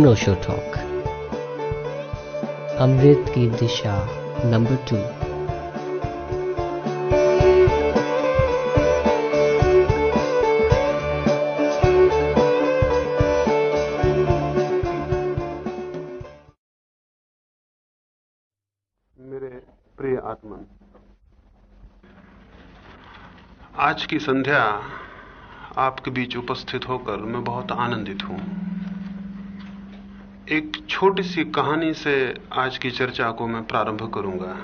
अनोशो talk अमृत की दिशा number two मेरे प्रिय आत्मन आज की संध्या आपके बीच उपस्थित होकर मैं बहुत आनंदित हूँ। एक छोटी सी कहानी से आज की चर्चा को मैं प्रारंभ करूँगा।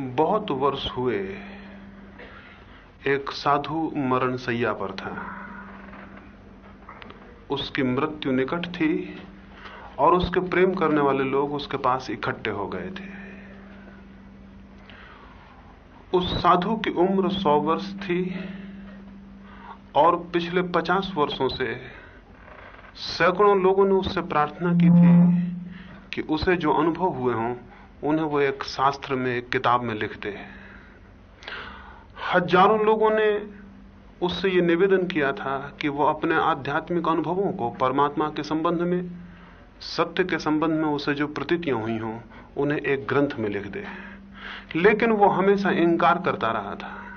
बहुत वर्ष हुए, एक साधु मरण सैया पर था। उसकी मृत्यु निकट थी और उसके प्रेम करने वाले लोग उसके पास इकट्ठे हो गए थे। उस साधु की उम्र सौ वर्ष थी और पिछले पचास वर्षों से सैकड़ों लोगों ने उससे प्रार्थना की थी कि उसे जो अनुभव हुए हों, उन्हें वो एक शास्त्र में, एक किताब में लिख दे हज़ारों लोगों ने उससे ये निवेदन किया था कि वो अपने आध्यात्मिक अनुभवों को परमात्मा के संबंध में, सत्य के संबंध में उसे जो प्रतीतियाँ हुई हों, उन्हें एक ग्रंथ में लिख दे। लेकिन वो हमेशा इंकार करता रहा था।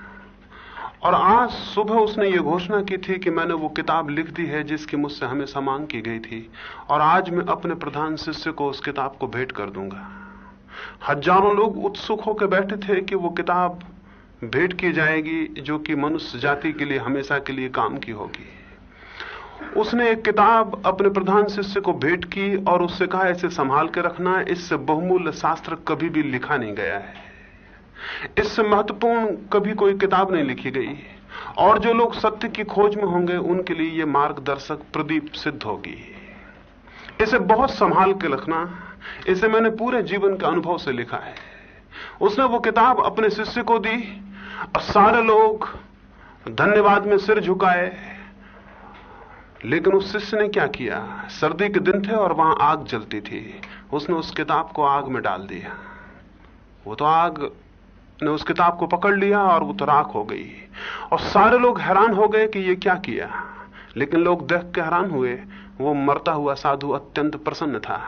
और आज सुबह उसने ये घोषणा की थी कि मैंने वो किताब लिख दी है जिसकी मुझसे हमेशा मांग की गई थी। और आज मैं अपने प्रधान शिष्य को उस किताब को भेंट कर दूँगा। हज़ारों लोग उत्सुक होकर बैठे थे कि वो किताब भेंट की जाएगी, जो कि मनुष्य जाति के लिए, हमेशा के लिए काम की होगी। उसने एक किताब अपने प्रधान शिष्य को भेंट की और उससे कहा, इसे संभाल के रखना, इससे बहुमूल्य शास्त्र कभी भी लिखा नहीं गया है। इससे महत्वपूर्ण कभी कोई किताब नहीं लिखी गई और जो लोग सत्य की खोज में होंगे, उनके लिए यह मार्गदर्शक प्रदीप सिद्ध होगी। इसे बहुत संभाल के रखना, इसे मैंने पूरे जीवन के अनुभव से लिखा है। उसने वो किताब अपने शिष्य को दी, और सारे लोग धन्यवाद में सिर झुकाए। लेकिन उस शिष्य ने क्या किया? सर्दी के दिन थे और वहाँ आग जलती थी। उसने उस किताब को आग में डाल दिया। वो तो आग ने उस किताब को पकड़ लिया और वो तो राख हो गई। और सारे लोग हैरान हो गए कि ये क्या किया। लेकिन लोग देख के हैरान हुए। वो मरता हुआ साधु अत्यंत प्रसन्न था।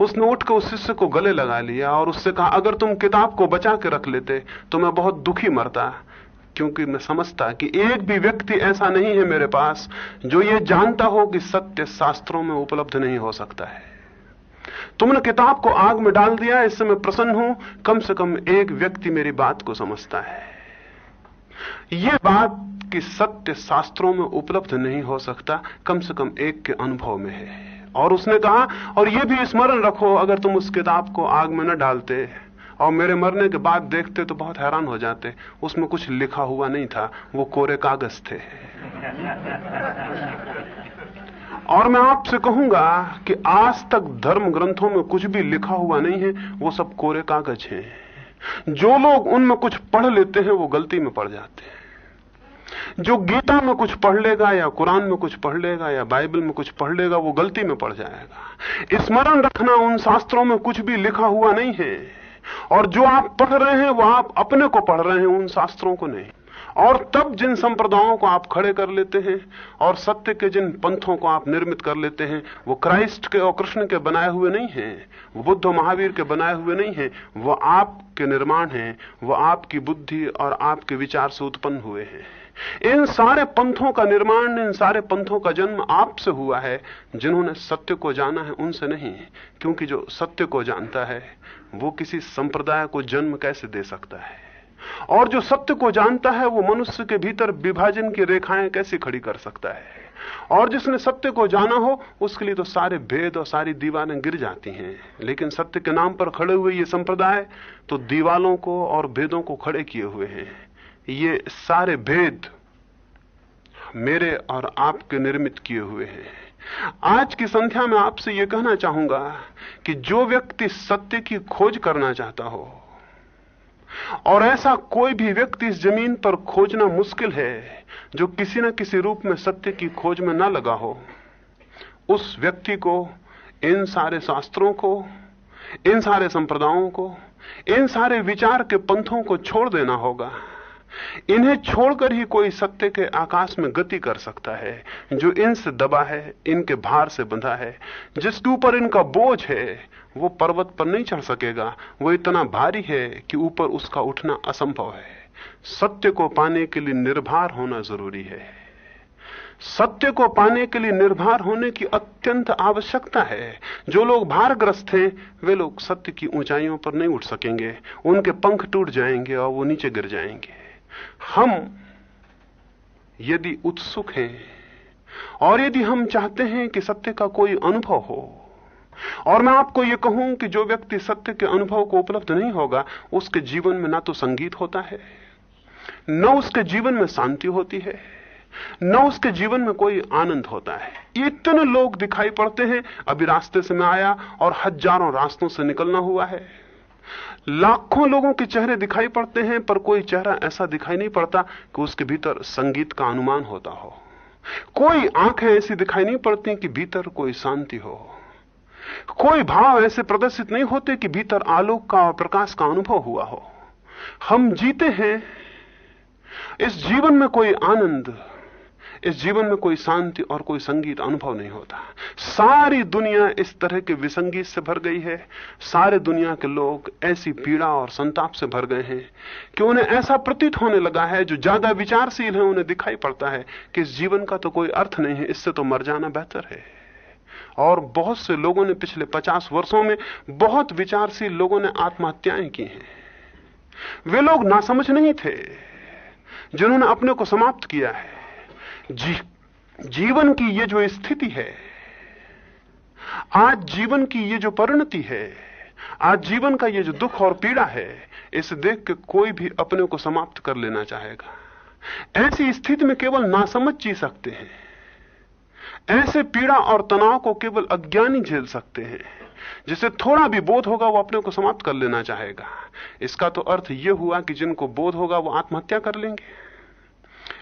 उसने उठकर उस शिष्य को गले लगा लिया और उससे कहा, अगर तुम किताब को बचा के रख लेते तो मैं बहुत दुखी मरता। क्योंकि मैं समझता कि एक भी व्यक्ति ऐसा नहीं है मेरे पास, जो ये जानता हो कि सत्य शास्त्रों में उपलब्ध नहीं हो सकता है। तुमने किताब को आग में डाल दिया, इससे मैं प्रसन्न हूँ, कम से कम एक व्यक्ति मेरी बात को समझता है। यह बात कि सत्य शास्त्रों में उपलब्ध नहीं हो सकता, कम से कम एक के अनुभव में है। और उसने कहा, और यह भी स्मरण रखो, अगर तुम उस किताब को आग में न डालते और मेरे मरने के बाद देखते तो बहुत हैरान हो जाते। उसमें कुछ लिखा हुआ नहीं था, वो कोरे कागज़ थे। और मैं आपसे कहूँगा कि आज तक धर्म ग्रंथों में कुछ भी लिखा हुआ नहीं है, वो सब कोरे कागज़ हैं। जो लोग उनमें कुछ पढ़ लेते हैं, वो गलती में पड़ जाते हैं। जो गीता में कुछ पढ़ लेगा, या कुरान में कुछ पढ़ लेगा, या बाइबल में कुछ पढ़ लेगा, वो गलती में पड़ जाएगा। स्मरण रखना, उन शास्त्रों में कुछ भी लिखा हुआ नहीं है। और जो आप पढ़ रहे हैं, वो आप अपने को पढ़ रहे हैं, उन शास्त्रों को नहीं। और तब जिन संप्रदायों को आप खड़े कर लेते हैं और सत्य के जिन पंथों को आप निर्मित कर लेते हैं, वो क्राइस्ट के और कृष्ण के बनाए हुए नहीं हैं, वो बुद्ध महावीर के बनाए हुए नहीं हैं, वो आपके निर्माण हैं, वो आपकी बुद्धि और आपके विचार से उत्पन्न हुए हैं। इन सारे पंथों का निर्माण, इन सारे पंथों का जन्म आपसे हुआ है, जिन्होंने सत्य को जाना है उनसे नहीं, क्योंकि जो सत्य को जानता है, वो किसी संप्रदाय को जन्म कैसे दे सकता है? और जो सत्य को जानता है, वो मनुष्य के भीतर विभाजन की रेखाएँ कैसे खड़ी कर सकता है? और जिसने सत्य को जाना हो, उसके लिए तो सारे भेद और सारी दीवारें गिर जाती हैं। लेकिन सत्य के नाम पर खड़े हुए ये संप्रदाय तो दीवालों को और भेदों को खड़े किए हुए हैं। ये सारे भेद मेरे और आपके निर्मित किए हुए हैं। आज की संध्या में आपसे यह कहना चाहूँगा कि जो व्यक्ति सत्य की खोज करना चाहता हो और ऐसा कोई भी व्यक्ति इस ज़मीन पर खोजना मुश्किल है, जो किसी न किसी रूप में सत्य की खोज में ना लगा हो। उस व्यक्ति को, इन सारे शास्त्रों को, इन सारे संप्रदायों को, इन सारे विचार के पंथों को छोड़ देना होगा। इन्हें छोड़कर ही कोई सत्य के आकाश में गति कर सकता है, जो इनसे दबा है, इनके भार से बंधा है। जिसके ऊपर इनका बोझ है, वो पर्वत पर नहीं चढ़ सकेगा। वो इतना भारी है कि ऊपर उसका उठना असंभव है। सत्य को पाने के लिए निर्भर होना ज़रूरी है। सत्य को पाने के लिए निर्भर होने की अत्यंत आवश्यकता है। जो लोग भारग्रस्त हैं, वे लोग सत्य की ऊंचाइयों पर नहीं उठ सकेंगे। उनके पंख टूट जाएँगे और वो नीचे गिर जाएँगे। हम यदि उत्सुक हैं, और यदि हम चाहते हैं कि सत्य का कोई अनुभव हो, और मैं आपको यह कहूँ कि जो व्यक्ति सत्य के अनुभव को उपलब्ध नहीं होगा, उसके जीवन में ना तो संगीत होता है, न उसके जीवन में शांति होती है, न उसके जीवन में कोई आनंद होता है। इतने लोग दिखाई पड़ते हैं, अभी रास्ते से मैं आया और हज़ारों रास्तों से निकलना हुआ है। लाखों लोगों के चेहरे दिखाई पड़ते हैं, पर कोई चेहरा ऐसा दिखाई नहीं पड़ता कि उसके भीतर संगीत का अनुमान होता हो। कोई आँखें ऐसी दिखाई नहीं पड़ती कि भीतर कोई शांति हो। कोई भाव ऐसे प्रदर्शित नहीं होते कि भीतर आलोक का और प्रकाश का अनुभव हुआ हो। हम जीते हैं। इस जीवन में कोई आनंद इस जीवन में कोई शांति और कोई संगीत अनुभव नहीं होता। सारी दुनिया इस तरह के विसंगीत से भर गई है। सारे दुनिया के लोग ऐसी पीड़ा और संताप से भर गए हैं कि उन्हें ऐसा प्रतीत होने लगा है, जो ज़्यादा विचारशील है, उन्हें दिखाई पड़ता है कि इस जीवन का तो कोई अर्थ नहीं है, इससे तो मर जाना बेहतर है। और बहुत से लोगों ने पिछले पचास वर्षों में बहुत विचारशील लोगों ने आत्महत्याएँ की हैं। वे लोग नासमझ नहीं थे, जिन्होंने अपने को समाप्त किया है। जी, जीवन की ये जो स्थिति है आज जीवन की ये जो परिणति है आज जीवन का ये जो दुख और पीड़ा है इसे देख के कोई भी अपने को समाप्त कर लेना चाहेगा। ऐसी स्थिति में केवल नासमझ जी सकते हैं। ऐसे पीड़ा और तनाव को केवल अज्ञानी झेल सकते हैं। जिसे थोड़ा भी बोध होगा वो अपने को समाप्त कर लेना चाहेगा। इसका तो अर्थ यह हुआ कि जिनको बोध होगा वो आत्महत्या कर लेंगे।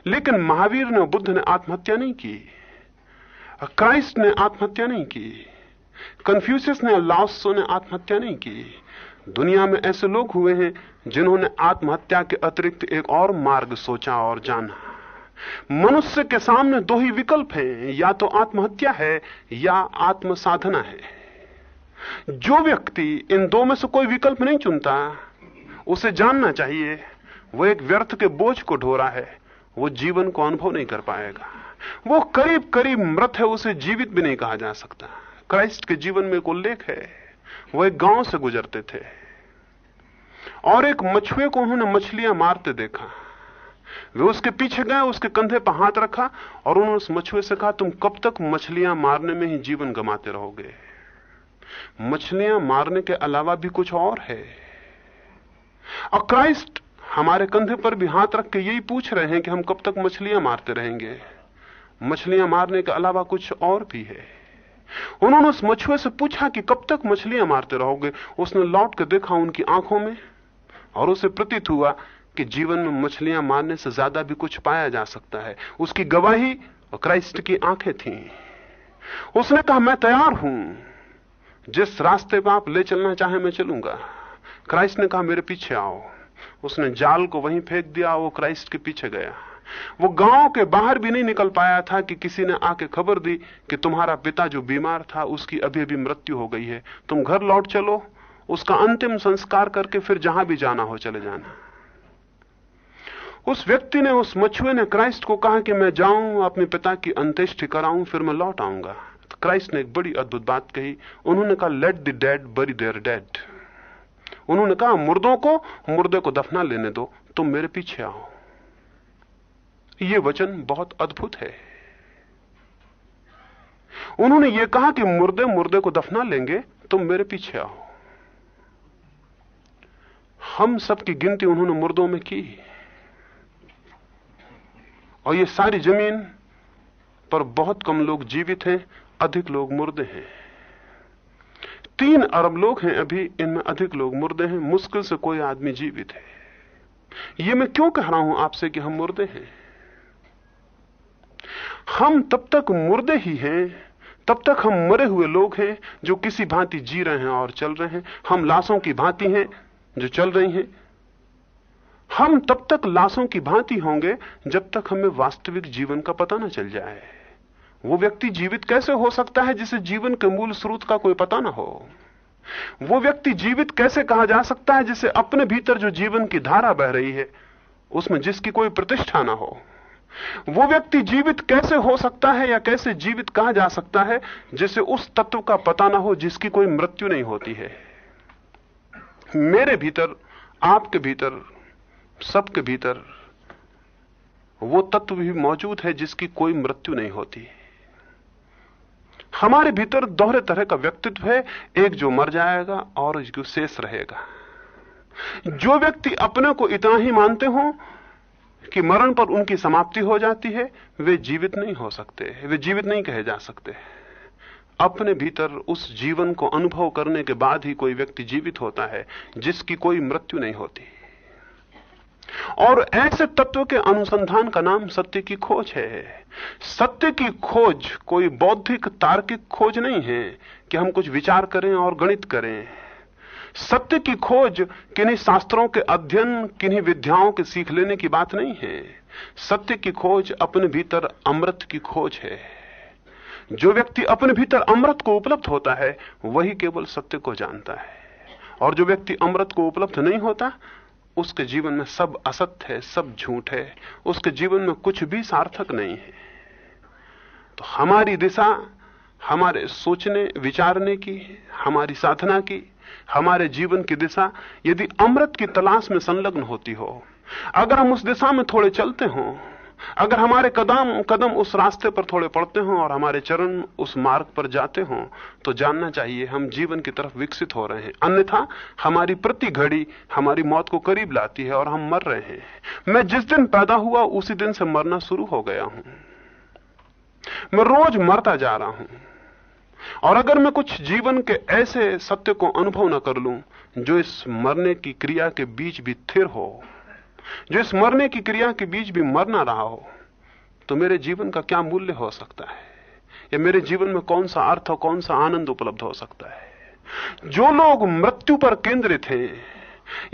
लेकिन महावीर ने बुद्ध ने आत्महत्या नहीं की। क्राइस्ट ने आत्महत्या नहीं की। कन्फ्यूशियस ने लाओसो ने आत्महत्या नहीं की। दुनिया में ऐसे लोग हुए हैं जिन्होंने आत्महत्या के अतिरिक्त एक और मार्ग सोचा और जाना। मनुष्य के सामने दो ही विकल्प हैं, या तो आत्महत्या है, या आत्म साधना है। जो व्यक्ति इन दो में से कोई विकल्प नहीं चुनता, उसे जानना चाहिए, वो एक व्यर्थ के बोझ को ढो रहा है। वो जीवन को अनुभव नहीं कर पाएगा। वो करीब करीब मृत है, उसे जीवित भी नहीं कहा जा सकता। क्राइस्ट के जीवन में एक उल्लेख है, वो एक गाँव से गुजरते थे। और एक मछुए को उन्होंने मछलियाँ मारते देखा। वे उसके पीछे गए, उसके कंधे पर हाथ रखा, और उन्होंने उस मछुए से कहा, तुम कब तक मछलियाँ मारने में ही जीवन गमाते रहोगे? मछलियाँ मारने के अलावा भी कुछ और है। और क्राइस्ट हमारे कंधे पर भी हाथ रख के यही पूछ रहे हैं कि हम कब तक मछलियाँ मारते रहेंगे। मछलियाँ मारने के अलावा कुछ और भी है। उन्होंने उस मछुए से पूछा कि कब तक मछलियाँ मारते रहोगे? उसने लौट कर देखा उनकी आँखों में और उसे प्रतीत हुआ कि जीवन में मछलियाँ मारने से ज़्यादा भी कुछ पाया जा सकता है। उसकी गवाही क्राइस्ट की आँखें थी। उसने कहा, मैं तैयार हूँ। जिस रास्ते पर आप ले चलना चाहे मैं चलूँगा। क्राइस्ट ने कहा, मेरे पीछे आओ। उसने जाल को वहीं फेंक दिया, वो क्राइस्ट के पीछे गया। वो गाँव के बाहर भी नहीं निकल पाया था कि किसी ने आके खबर दी कि तुम्हारा पिता जो बीमार था, उसकी अभी अभी मृत्यु हो गई है। तुम घर लौट चलो, उसका अंतिम संस्कार करके फिर जहाँ भी जाना हो चले जाना। उस व्यक्ति ने, उस मछुए ने क्राइस्ट को कहा कि मैं जाऊँ, अपने पिता की अंत्येष्टि कराऊं, फिर मैं लौट आऊँगा। क्राइस्ट ने एक बड़ी अद्भुत बात कही। उन्होंने कहा let the dead bury their dead उन्होंने कहा, मुर्दों को, मुर्दे को दफना लेने दो, तुम मेरे पीछे आओ। यह वचन बहुत अद्भुत है। उन्होंने यह कहा कि मुर्दे मुर्दे को दफना लेंगे, तुम मेरे पीछे आओ। हम सबकी गिनती उन्होंने मुर्दों में की। और ये सारी ज़मीन पर बहुत कम लोग जीवित हैं, अधिक लोग मुर्दे हैं। तीन अरब लोग हैं अभी, इनमें अधिक लोग मुर्दे हैं। मुश्किल से कोई आदमी जीवित है। यह मैं क्यों कह रहा हूँ आपसे कि हम मुर्दे हैं? हम तब तक मुर्दे ही हैं, तब तक हम मरे हुए लोग हैं जो किसी भांति जी रहे हैं और चल रहे हैं। हम लाशों की भांति हैं जो चल रही हैं। हम तब तक लाशों की भांति होंगे जब तक हमें वास्तविक जीवन का पता न चल जाए। वो व्यक्ति जीवित कैसे हो सकता है जिसे जीवन के मूल स्रोत का कोई पता ना हो? वो व्यक्ति जीवित कैसे कहा जा सकता है जिसे अपने भीतर जो जीवन की धारा बह रही है, उसमें जिसकी कोई प्रतिष्ठा ना हो? वो व्यक्ति जीवित कैसे हो सकता है या कैसे जीवित कहा जा सकता है जिसे उस तत्व का पता ना हो जिसकी कोई मृत्यु नहीं होती है? मेरे भीतर, आपके भीतर, सबके भीतर वो तत्व भी मौजूद है जिसकी कोई मृत्यु नहीं होती। हमारे भीतर दोहरे तरह का व्यक्तित्व है। एक जो मर जाएगा और जो शेष रहेगा। जो व्यक्ति अपने को इतना ही मानते हो कि मरण पर उनकी समाप्ति हो जाती है, वे जीवित नहीं हो सकते। वे जीवित नहीं कहे जा सकते। अपने भीतर उस जीवन को अनुभव करने के बाद ही कोई व्यक्ति जीवित होता है, जिसकी कोई मृत्यु नहीं होती। और ऐसे तत्व के अनुसंधान का नाम सत्य की खोज है। सत्य की खोज कोई बौद्धिक, तार्किक खोज नहीं है कि हम कुछ विचार करें और गणित करें। सत्य की खोज किन्हीं शास्त्रों के अध्ययन, किन्हीं विद्याओं के सीख लेने की बात नहीं है। सत्य की खोज अपने भीतर अमृत की खोज है। जो व्यक्ति अपने भीतर अमृत को उपलब्ध होता है, वही केवल सत्य को जानता है। और जो व्यक्ति अमृत को उपलब्ध नहीं होता उसके जीवन में सब असत्य है, सब झूठ है। उसके जीवन में कुछ भी सार्थक नहीं है। तो हमारी दिशा, हमारे सोचने, विचारने की, हमारी साधना की, हमारे जीवन की दिशा, यदि अमृत की तलाश में संलग्न होती हो, अगर हम उस दिशा में थोड़े चलते हों अगर हमारे कदम कदम उस रास्ते पर थोड़े पड़ते हों और हमारे चरण उस मार्ग पर जाते हों तो जानना चाहिए, हम जीवन की तरफ़ विकसित हो रहे हैं। अन्यथा, हमारी प्रति घड़ी हमारी मौत को करीब लाती है और हम मर रहे हैं। मैं जिस दिन पैदा हुआ, उसी दिन से मरना शुरू हो गया हूँ। मैं रोज मरता जा रहा हूँ। और अगर मैं कुछ जीवन के ऐसे सत्य को अनुभव न कर लूँ, जो इस मरने की क्रिया के बीच भी थिर हो जो इस मरने की क्रिया के बीच भी मर ना रहा हो तो मेरे जीवन का क्या मूल्य हो सकता है? या मेरे जीवन में कौन सा अर्थ और कौन सा आनंद उपलब्ध हो सकता है? जो लोग मृत्यु पर केंद्रित हैं,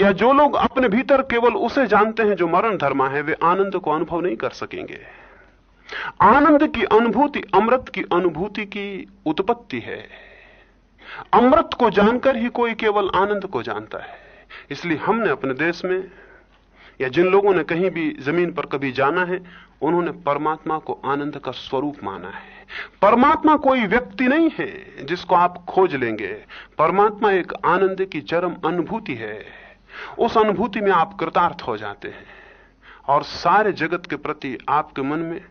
या जो लोग अपने भीतर केवल उसे जानते हैं जो मरण धर्मा है, वे आनंद को अनुभव नहीं कर सकेंगे। आनंद की अनुभूति अमृत की अनुभूति की उत्पत्ति है। अमृत को जानकर ही कोई केवल आनंद को जानता है। इसलिए हमने अपने देश में या जिन लोगों ने कहीं भी ज़मीन पर कभी जाना है, उन्होंने परमात्मा को आनंद का स्वरूप माना है। परमात्मा कोई व्यक्ति नहीं है जिसको आप खोज लेंगे। परमात्मा एक आनंद की चरम अनुभूति है। उस अनुभूति में आप कृतार्थ हो जाते हैं और सारे जगत के प्रति आपके मन में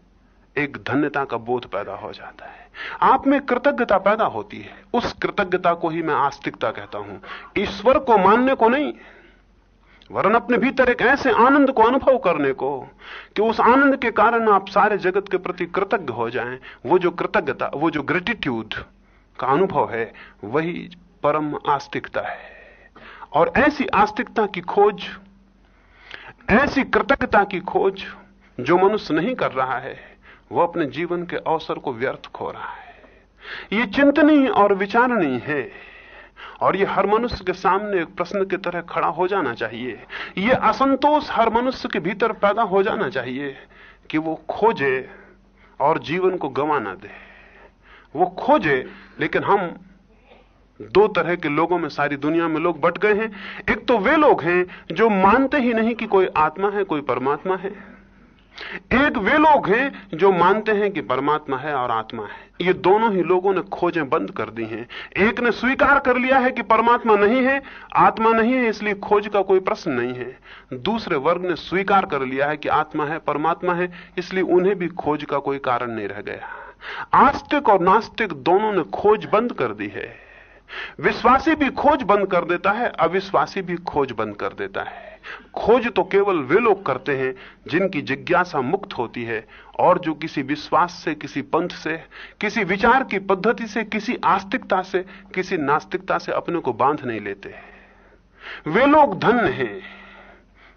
एक धन्यता का बोध पैदा हो जाता है। आप में कृतज्ञता पैदा होती है। उस कृतज्ञता को ही मैं आस्तिकता कहता हूँ। ईश्वर को मानने को नहीं। वरन अपने भीतर एक ऐसे आनंद को अनुभव करने को कि उस आनंद के कारण आप सारे जगत के प्रति कृतज्ञ हो जाएँ। वो जो कृतज्ञता, वो जो ग्रेटिट्यूड का अनुभव है, वही परम आस्तिकता है। और ऐसी आस्तिकता की खोज, ऐसी कृतज्ञता की खोज जो मनुष्य नहीं कर रहा है, वो अपने जीवन के अवसर को व्यर्थ खो रहा है। ये चिंतनीय और विचारणीय है। और ये हर मनुष्य के सामने एक प्रश्न की तरह खड़ा हो जाना चाहिए। ये असंतोष हर मनुष्य के भीतर पैदा हो जाना चाहिए कि वो खोजे और जीवन को गंवा ना दे। वो खोजे, लेकिन हम दो तरह के लोगों में सारी दुनिया में लोग बट गए हैं। एक तो वे लोग हैं जो मानते ही नहीं कि कोई आत्मा है, कोई परमात्मा है। एक वे लोग हैं जो मानते हैं कि परमात्मा है और आत्मा है। ये दोनों ही लोगों ने खोजें बंद कर दी हैं। एक ने स्वीकार कर लिया है कि परमात्मा नहीं है, आत्मा नहीं है, इसलिए खोज का कोई प्रश्न नहीं है। दूसरे वर्ग ने स्वीकार कर लिया है कि आत्मा है, परमात्मा है, इसलिए उन्हें भी खोज का कोई कारण नहीं रह गया। आस्तिक और नास्तिक दोनों ने खोज बंद कर दी है। विश्वासी भी खोज बंद कर देता है, अविश्वासी भी खोज बंद कर देता है। खोज तो केवल वे लोग करते हैं जिनकी जिज्ञासा मुक्त होती है और जो किसी विश्वास से, किसी पंथ से, किसी विचार की पद्धति से, किसी आस्तिकता से, किसी नास्तिकता से अपने को बाँध नहीं लेते वे लोग धन्य हैं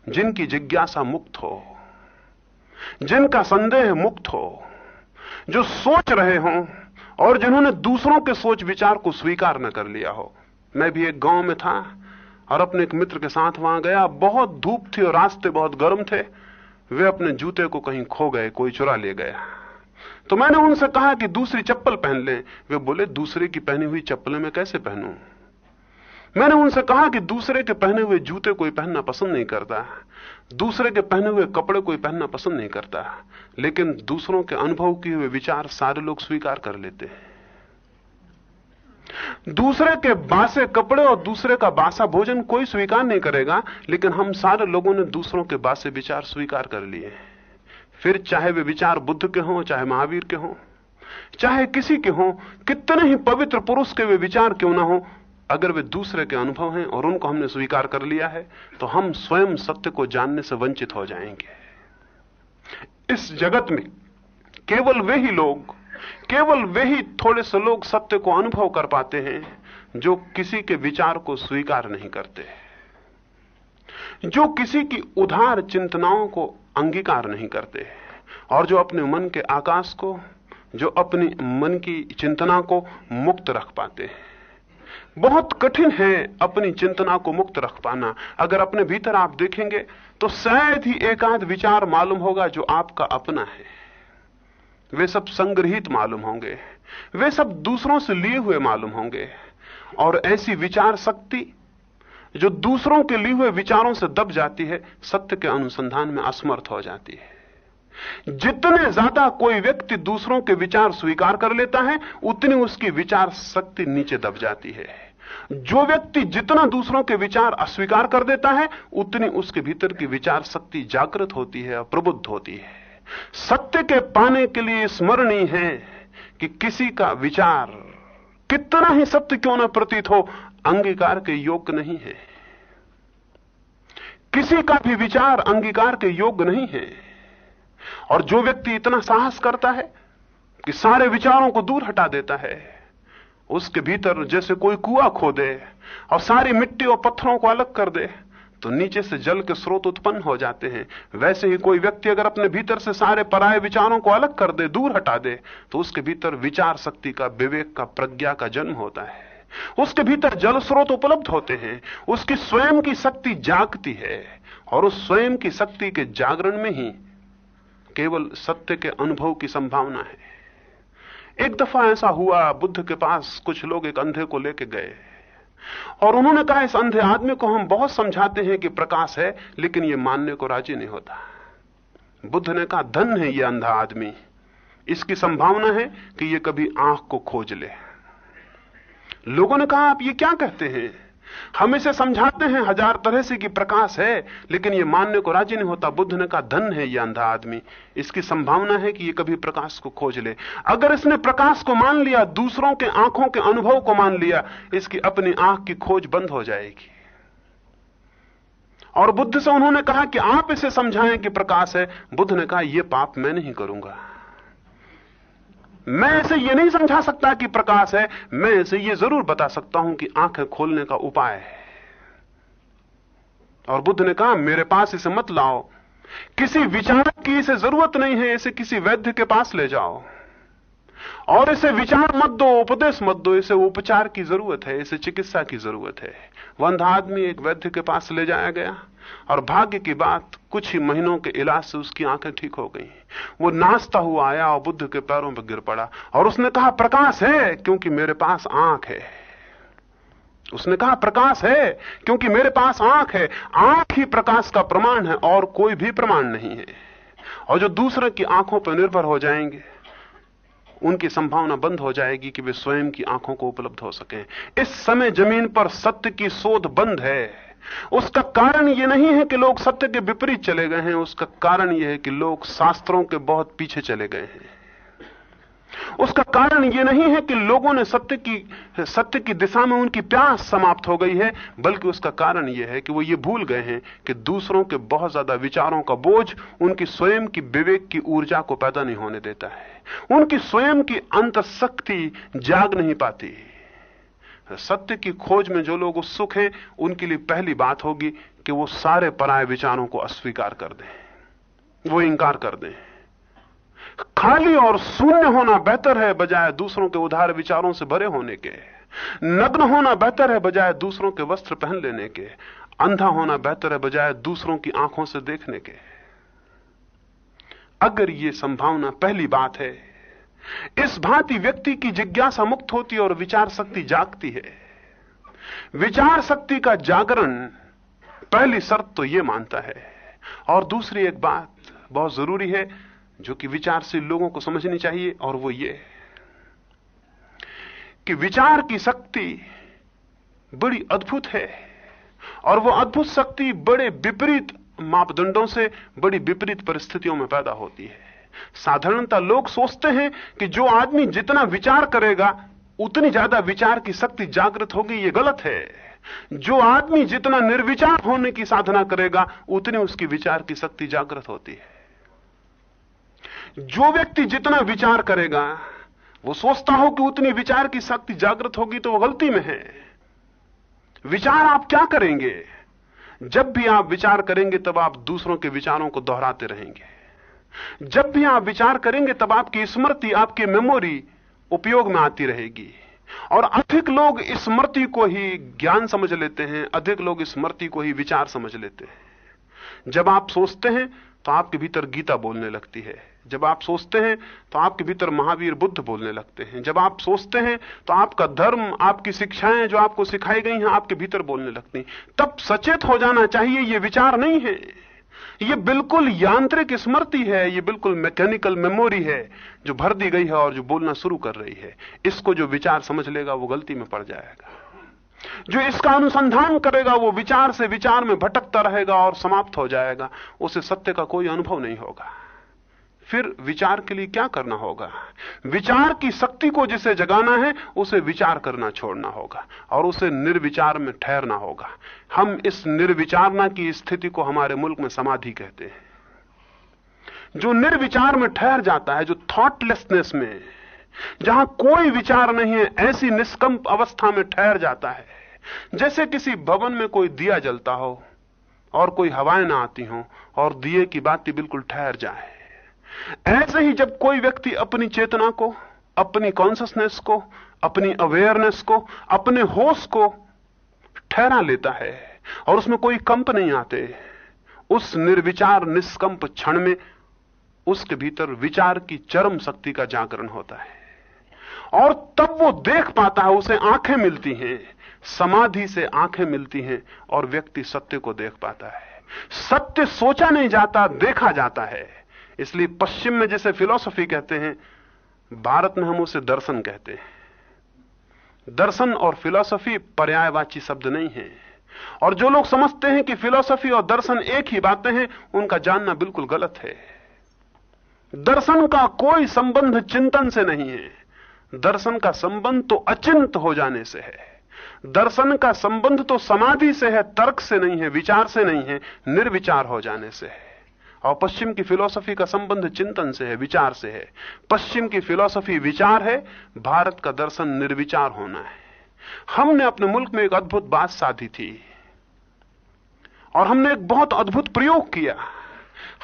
जिनकी जिज्ञासा मुक्त हो, जिनका संदेह मुक्त हो, जो सोच रहे हों और जिन्होंने दूसरों के सोच विचार को स्वीकार न कर लिया हो। मैं भी एक गाँव में था और अपने एक मित्र के साथ वहाँ गया। बहुत धूप थी और रास्ते बहुत गर्म थे। वे अपने जूते को कहीं खो गए, कोई चुरा ले गया। तो मैंने उनसे कहा कि दूसरी चप्पल पहन लें। वे बोले, दूसरे की पहनी हुई चप्पलें मैं कैसे पहनूं? मैंने उनसे कहा कि दूसरे के पहने हुए जूते कोई पहनना पसंद नहीं करता। दूसरे के पहने हुए कपड़े कोई पहनना पसंद नहीं करता। लेकिन दूसरों के अनुभव किए हुए विचार सारे लोग स्वीकार कर लेते हैं। दूसरे के बासे कपड़े और दूसरे का बासा भोजन कोई स्वीकार नहीं करेगा, लेकिन हम सारे लोगों ने दूसरों के बासे विचार स्वीकार कर लिए फिर चाहे वे विचार बुद्ध के हों, चाहे महावीर के हों, चाहे किसी के हों, कितने ही पवित्र पुरुष के वे विचार क्यों ना हो, अगर वे दूसरे के अनुभव हैं और उनको हमने स्वीकार कर लिया है तो हम स्वयं सत्य को जानने से वंचित हो जाएँगे। इस जगत में केवल वे ही लोग केवल वे ही थोड़े से लोग सत्य को अनुभव कर पाते हैं, जो किसी के विचार को स्वीकार नहीं करते। जो किसी की उधार चिंतनाओं को अंगीकार नहीं करते, और जो अपने मन के आकाश को, जो अपने मन की चिंतना को मुक्त रख पाते हैं। बहुत कठिन है अपनी चिंतना को मुक्त रख पाना। अगर अपने भीतर आप देखेंगे तो शायद ही एक आध विचार मालूम होगा जो आपका अपना है। वे सब संग्रहित मालूम होंगे। वे सब दूसरों से लिए हुए मालूम होंगे। और ऐसी विचार शक्ति जो दूसरों के लिए हुए विचारों से दब जाती है, सत्य के अनुसंधान में असमर्थ हो जाती है। जितने ज़्यादा कोई व्यक्ति दूसरों के विचार स्वीकार कर लेता है, उतनी उसकी विचार शक्ति नीचे दब जाती है। जो व्यक्ति जितना दूसरों के विचार अस्वीकार कर देता है, उतनी उसके भीतर की विचार शक्ति जागृत होती है और प्रबुद्ध होती है। सत्य के पाने के लिए स्मरणीय है कि किसी का विचार कितना ही सत्य क्यों ना प्रतीत हो, अंगीकार के योग्य नहीं है। किसी का भी विचार अंगीकार के योग्य नहीं है। और जो व्यक्ति इतना साहस करता है कि सारे विचारों को दूर हटा देता है, उसके भीतर जैसे कोई कुआ खोदे और सारी मिट्टी और पत्थरों को अलग कर दे तो नीचे से जल के स्रोत उत्पन्न हो जाते हैं। वैसे ही कोई व्यक्ति अगर अपने भीतर से सारे पराये विचारों को अलग कर दे, दूर हटा दे तो उसके भीतर विचार शक्ति का, विवेक का, प्रज्ञा का जन्म होता है। उसके भीतर जल स्रोत उपलब्ध होते हैं। उसकी स्वयं की शक्ति जागती है और उस स्वयं की शक्ति के जागरण में ही केवल सत्य के अनुभव की संभावना है। एक दफ़ा ऐसा हुआ, बुद्ध के पास कुछ लोग एक अंधे को लेके गए। और उन्होंने कहा, इस अंधे आदमी को हम बहुत समझाते हैं कि प्रकाश है, लेकिन यह मानने को राज़ी नहीं होता। बुद्ध ने कहा, धन है यह अंधा आदमी। इसकी संभावना है कि यह कभी आँख को खोज ले। लोगों ने कहा, आप ये क्या कहते हैं? हम इसे समझाते हैं, हज़ार तरह से कि प्रकाश है, लेकिन ये मानने को राज़ी नहीं होता, बुद्ध ने कहा, धन है ये अंधा आदमी। इसकी संभावना है कि ये कभी प्रकाश को खोज ले। अगर इसने प्रकाश को मान लिया, दूसरों के आँखों के अनुभव को मान लिया, इसकी अपनी आँख की खोज बंद हो जाएगी। और बुद्ध से उन्होंने कहा कि आप इसे समझाएँ कि प्रकाश है। बुद्ध ने कहा यह पाप मैं नहीं करूँगा। मैं इसे यह नहीं समझा सकता कि प्रकाश है। मैं इसे यह ज़रूर बता सकता हूँ कि आँखें खोलने का उपाय है। और बुद्ध ने कहा, मेरे पास इसे मत लाओ। किसी विचार की इसे ज़रूरत नहीं है, इसे किसी वैद्य के पास ले जाओ। और इसे विचार मत दो, उपदेश मत दो, इसे उपचार की ज़रूरत है, इसे चिकित्सा की ज़रूरत है। वंध आदमी एक वैद्य के पास ले जाया गया। और भाग्य की बात कुछ ही महीनों के इलाज से उसकी आँखें ठीक हो गई। वो नाचता हुआ आया और बुद्ध के पैरों पर गिर पड़ा। और उसने कहा, प्रकाश है, क्योंकि मेरे पास आँख है। उसने कहा, प्रकाश है, क्योंकि मेरे पास आँख है। आँख ही प्रकाश का प्रमाण है और कोई भी प्रमाण नहीं है। और जो दूसरे की आँखों पर निर्भर हो जाएँगे, उनकी संभावना बंद हो जाएगी कि वे स्वयं की आँखों को उपलब्ध हो सकें। इस समय ज़मीन पर सत्य की शोध बंद है। उसका कारण यह नहीं है कि लोग सत्य के विपरीत चले गए हैं, उसका कारण यह है कि लोग शास्त्रों के बहुत पीछे चले गए हैं। उसका कारण यह नहीं है कि लोगों ने सत्य की सत्य की दिशा में उनकी प्यास समाप्त हो गई है, बल्कि उसका कारण यह है कि वो ये भूल गए हैं कि दूसरों के बहुत ज़्यादा विचारों का बोझ उनकी स्वयं की विवेक की ऊर्जा को पैदा नहीं होने देता है। उनकी स्वयं की अंत जाग नहीं पाती। सत्य की खोज में जो लोग उत्सुक हैं, उनके लिए पहली बात होगी कि वो सारे पराये विचारों को अस्वीकार कर दें। वो इंकार कर दें। खाली और शून्य होना बेहतर है बजाय दूसरों के उधार विचारों से भरे होने के। नग्न होना बेहतर है बजाय दूसरों के वस्त्र पहन लेने के। अंधा होना बेहतर है बजाय दूसरों की आँखों से देखने के। अगर यह संभावना पहली बात है इस भांति व्यक्ति की जिज्ञासा मुक्त होती है और विचार शक्ति जागती है। विचार शक्ति का जागरण पहली शर्त तो यह मानता है। और दूसरी एक बात बहुत ज़रूरी है, जो कि विचारशील लोगों को समझनी चाहिए, और वो ये कि विचार की शक्ति बड़ी अद्भुत है, और वो अद्भुत शक्ति बड़े विपरीत मापदंडों से बड़ी विपरीत परिस्थितियों में पैदा होती है। साधारणता लोग सोचते हैं कि जो आदमी जितना विचार करेगा, उतनी ज़्यादा विचार की शक्ति जागृत होगी, ये गलत है। जो आदमी जितना निर्विचार होने की साधना करेगा, उतनी उसकी विचार की शक्ति जागृत होती है। जो व्यक्ति जितना विचार करेगा, वो सोचता हो कि उतनी विचार की शक्ति जागृत होगी तो वो गलती में है। विचार आप क्या करेंगे? जब भी आप विचार करेंगे, तब आप दूसरों के विचारों को दोहराते रहेंगे। जब भी आप विचार करेंगे, तब आपकी स्मृति, आपकी मेमोरी उपयोग में आती रहेगी। और अधिक लोग स्मृति को ही ज्ञान समझ लेते हैं, अधिक लोग स्मृति को ही विचार समझ लेते हैं। जब आप सोचते हैं तो आपके भीतर गीता बोलने लगती है। जब आप सोचते हैं तो आपके भीतर महावीर बुद्ध बोलने लगते हैं। जब आप सोचते हैं तो आपका धर्म, आपकी शिक्षाएँ जो आपको सिखाई गई हैं, आपके भीतर बोलने लगती हैं। तब सचेत हो जाना चाहिए, ये विचार नहीं है। ये बिल्कुल यांत्रिक स्मृति है, ये बिल्कुल मैकेनिकल मेमोरी है, जो भर दी गई है और जो बोलना शुरू कर रही है। इसको जो विचार समझ लेगा, वो गलती में पड़ जाएगा। जो इसका अनुसंधान करेगा, वो विचार से विचार में भटकता रहेगा और समाप्त हो जाएगा। उसे सत्य का कोई अनुभव नहीं होगा। फिर विचार के लिए क्या करना होगा? विचार की शक्ति को जिसे जगाना है, उसे विचार करना छोड़ना होगा और उसे निर्विचार में ठहरना होगा। हम इस निर्विचारना की स्थिति को हमारे मुल्क में समाधि कहते हैं। जो निर्विचार में ठहर जाता है, जो थॉटलेसनेस में, जहाँ कोई विचार नहीं है, ऐसी निष्कंप अवस्था में ठहर जाता है। जैसे किसी भवन में कोई दिया जलता हो और कोई हवाएँ ना आती हो और दिए की बात बिल्कुल ठहर जाए। ऐसे ही जब कोई व्यक्ति अपनी चेतना को, अपनी कॉन्सियसनेस को, अपनी अवेयरनेस को, अपने होश को ठहरा लेता है और उसमें कोई कंप नहीं आते, उस निर्विचार, निष्कंप क्षण में उसके भीतर विचार की चरम शक्ति का जागरण होता है। और तब वो देख पाता है, उसे आँखें मिलती हैं, समाधि से आँखें मिलती हैं और व्यक्ति सत्य को देख पाता है। सत्य सोचा नहीं जाता, देखा जाता है। इसलिए पश्चिम में जिसे फिलॉसफी कहते हैं, भारत में हम उसे दर्शन कहते हैं। दर्शन और फिलॉसफी पर्यायवाची शब्द नहीं है। और जो लोग समझते हैं कि फिलॉसफी और दर्शन एक ही बातें हैं, उनका जानना बिल्कुल गलत है। दर्शन का कोई संबंध चिंतन से नहीं है। दर्शन का संबंध तो अचिंत हो जाने से है। दर्शन का संबंध तो समाधि से है, तर्क से नहीं है, विचार से नहीं है, निर्विचार हो जाने से है। और पश्चिम की फिलॉसफी का संबंध चिंतन से है, विचार से है। पश्चिम की फिलॉसफी विचार है, भारत का दर्शन निर्विचार होना है। हमने अपने मुल्क में एक अद्भुत बात साधी थी और हमने एक बहुत अद्भुत प्रयोग किया।